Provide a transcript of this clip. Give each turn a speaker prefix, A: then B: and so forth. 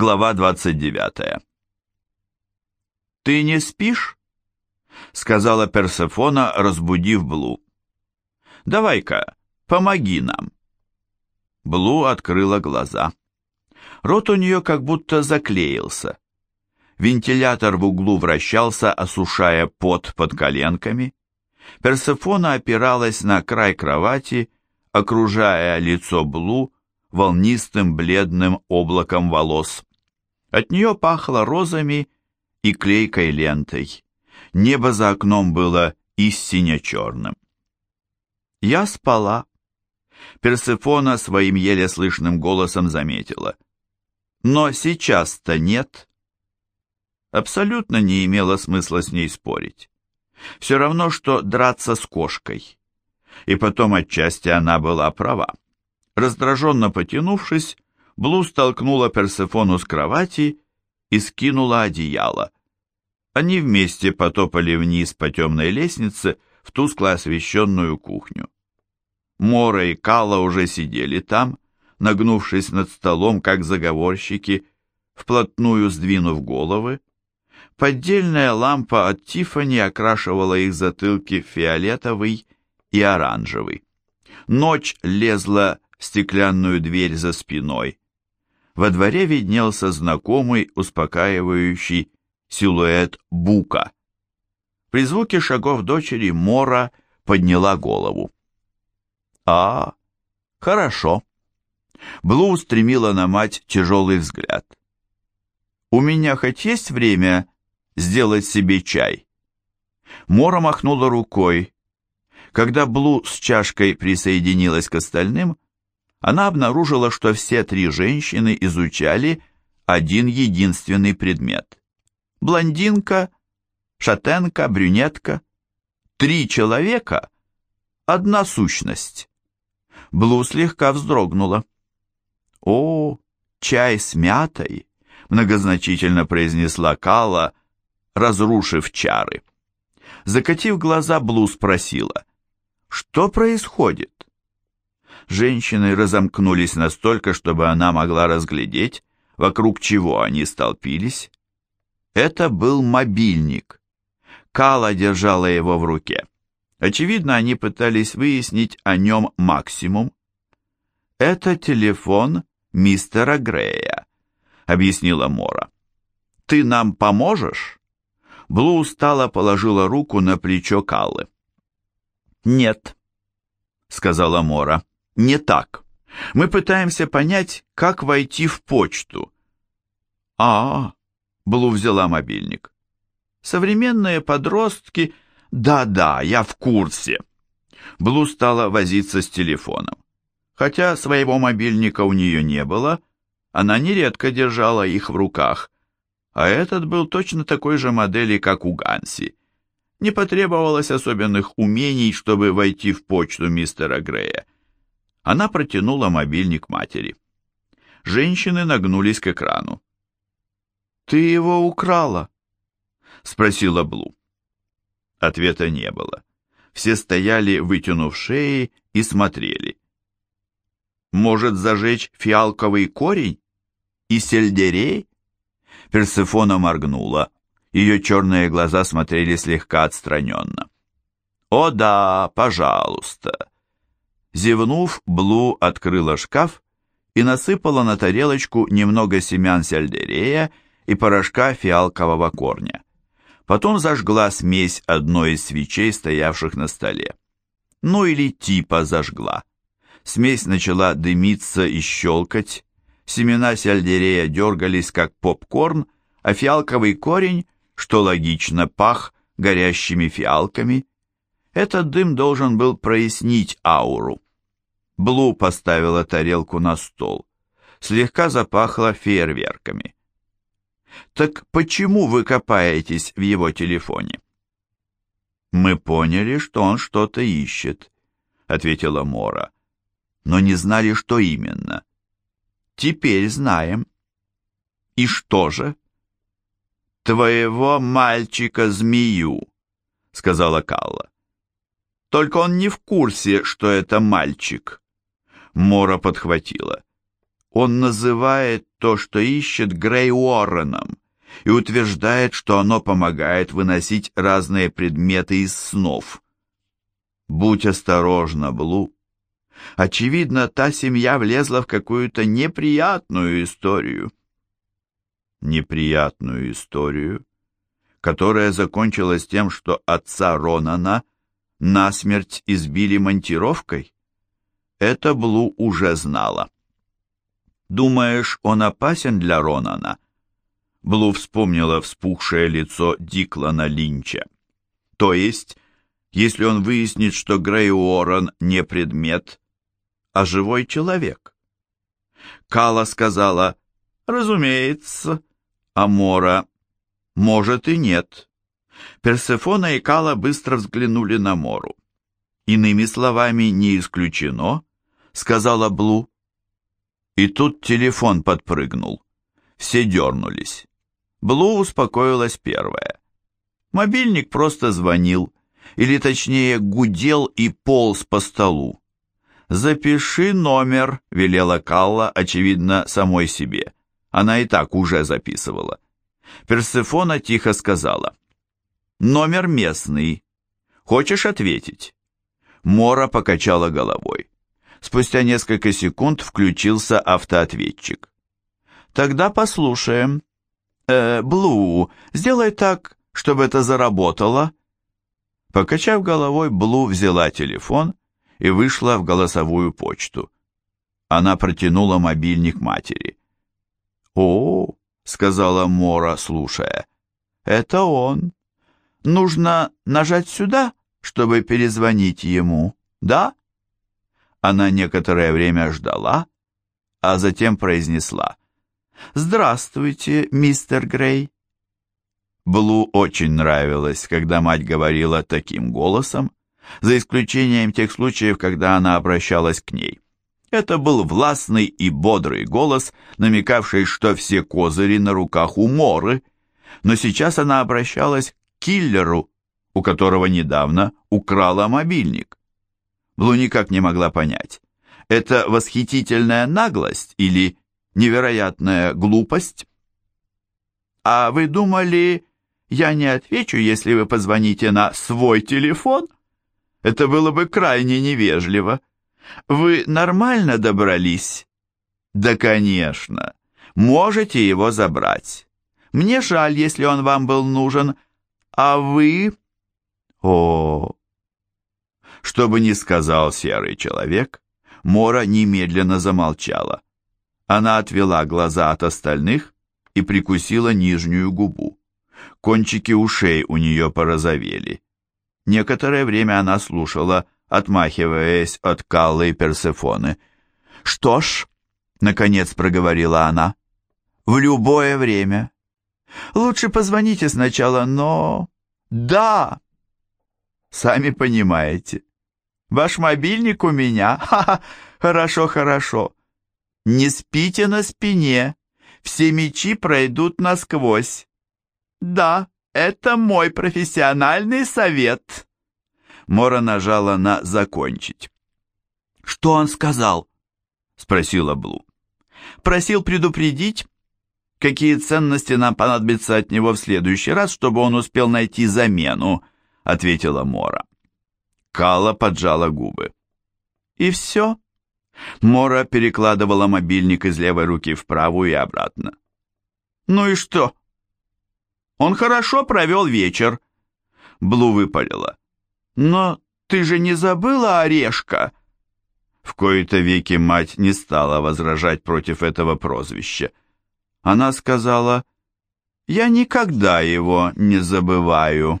A: Глава 29. «Ты не спишь?» — сказала Персефона, разбудив Блу. «Давай-ка, помоги нам». Блу открыла глаза. Рот у нее как будто заклеился. Вентилятор в углу вращался, осушая пот под коленками. Персефона опиралась на край кровати, окружая лицо Блу, волнистым бледным облаком волос. От нее пахло розами и клейкой лентой. Небо за окном было истинно черным. Я спала. Персефона своим еле слышным голосом заметила. Но сейчас-то нет. Абсолютно не имело смысла с ней спорить. Все равно, что драться с кошкой. И потом отчасти она была права. Раздраженно потянувшись, Блу столкнула Персефону с кровати и скинула одеяло. Они вместе потопали вниз по темной лестнице в тускло освещенную кухню. Мора и Кала уже сидели там, нагнувшись над столом, как заговорщики, вплотную сдвинув головы. Поддельная лампа от Тиффани окрашивала их затылки в фиолетовый и оранжевый. Ночь лезла стеклянную дверь за спиной. Во дворе виднелся знакомый, успокаивающий силуэт Бука. При звуке шагов дочери Мора подняла голову. «А, хорошо». Блу устремила на мать тяжелый взгляд. «У меня хоть есть время сделать себе чай?» Мора махнула рукой. Когда Блу с чашкой присоединилась к остальным, она обнаружила, что все три женщины изучали один единственный предмет. Блондинка, шатенка, брюнетка. Три человека, одна сущность. Блу слегка вздрогнула. «О, чай с мятой!» — многозначительно произнесла Кала, разрушив чары. Закатив глаза, Блу спросила, «Что происходит?» Женщины разомкнулись настолько, чтобы она могла разглядеть, вокруг чего они столпились. Это был мобильник. Кала держала его в руке. Очевидно, они пытались выяснить о нем максимум. «Это телефон мистера Грея», — объяснила Мора. «Ты нам поможешь?» Блу устало положила руку на плечо Каллы. «Нет», — сказала Мора не так. Мы пытаемся понять, как войти в почту. А, -а, -а Блу взяла мобильник. Современные подростки... Да-да, я в курсе. Блу стала возиться с телефоном. Хотя своего мобильника у нее не было, она нередко держала их в руках, а этот был точно такой же модели, как у Ганси. Не потребовалось особенных умений, чтобы войти в почту мистера Грея. Она протянула мобильник матери. Женщины нагнулись к экрану. «Ты его украла?» — спросила Блу. Ответа не было. Все стояли, вытянув шеи, и смотрели. «Может, зажечь фиалковый корень? И сельдерей?» Персефона моргнула. Ее черные глаза смотрели слегка отстраненно. «О да, пожалуйста!» Зевнув, Блу открыла шкаф и насыпала на тарелочку немного семян сельдерея и порошка фиалкового корня. Потом зажгла смесь одной из свечей, стоявших на столе. Ну или типа зажгла. Смесь начала дымиться и щелкать, семена сельдерея дергались, как попкорн, а фиалковый корень, что логично, пах горящими фиалками. Этот дым должен был прояснить ауру. Блу поставила тарелку на стол. Слегка запахло фейерверками. «Так почему вы копаетесь в его телефоне?» «Мы поняли, что он что-то ищет», — ответила Мора. «Но не знали, что именно». «Теперь знаем». «И что же?» «Твоего мальчика-змею», — сказала Калла. «Только он не в курсе, что это мальчик». Мора подхватила. Он называет то, что ищет, Грей Уорреном и утверждает, что оно помогает выносить разные предметы из снов. Будь осторожна, Блу. Очевидно, та семья влезла в какую-то неприятную историю. Неприятную историю, которая закончилась тем, что отца Ронана насмерть избили монтировкой? Это Блу уже знала. «Думаешь, он опасен для Ронана?» Блу вспомнила вспухшее лицо Диклана Линча. «То есть, если он выяснит, что Грей Уоррен не предмет, а живой человек?» Кала сказала «Разумеется», а Мора «Может и нет». Персефона и Кала быстро взглянули на Мору. «Иными словами, не исключено», — сказала Блу. И тут телефон подпрыгнул. Все дернулись. Блу успокоилась первая. Мобильник просто звонил, или точнее гудел и полз по столу. «Запиши номер», — велела Калла, очевидно, самой себе. Она и так уже записывала. Персефона тихо сказала. «Номер местный. Хочешь ответить?» Мора покачала головой. Спустя несколько секунд включился автоответчик. «Тогда послушаем». «Э, Блу, сделай так, чтобы это заработало». Покачав головой, Блу взяла телефон и вышла в голосовую почту. Она протянула мобильник матери. «О, — сказала Мора, слушая, — это он. Нужно нажать сюда, чтобы перезвонить ему, да?» Она некоторое время ждала, а затем произнесла «Здравствуйте, мистер Грей». Блу очень нравилось, когда мать говорила таким голосом, за исключением тех случаев, когда она обращалась к ней. Это был властный и бодрый голос, намекавший, что все козыри на руках у Моры, но сейчас она обращалась к киллеру, у которого недавно украла мобильник. Блу никак не могла понять, это восхитительная наглость или невероятная глупость? А вы думали, я не отвечу, если вы позвоните на свой телефон? Это было бы крайне невежливо. Вы нормально добрались? Да, конечно. Можете его забрать. Мне жаль, если он вам был нужен. А вы... О, что бы ни сказал серый человек, Мора немедленно замолчала. Она отвела глаза от остальных и прикусила нижнюю губу. Кончики ушей у нее порозовели. Некоторое время она слушала, отмахиваясь от Каллы и Персефоны. «Что ж», — наконец проговорила она, — «в любое время. Лучше позвоните сначала, но...» «Да!» «Сами понимаете. Ваш мобильник у меня? Ха-ха, хорошо, хорошо. Не спите на спине, все мечи пройдут насквозь. Да, это мой профессиональный совет. Мора нажала на «закончить». «Что он сказал?» — спросила Блу. «Просил предупредить, какие ценности нам понадобятся от него в следующий раз, чтобы он успел найти замену», — ответила Мора. Кала поджала губы. «И все?» Мора перекладывала мобильник из левой руки в правую и обратно. «Ну и что?» «Он хорошо провел вечер», — Блу выпалила. «Но ты же не забыла орешка?» В кои-то веки мать не стала возражать против этого прозвища. Она сказала, «Я никогда его не забываю».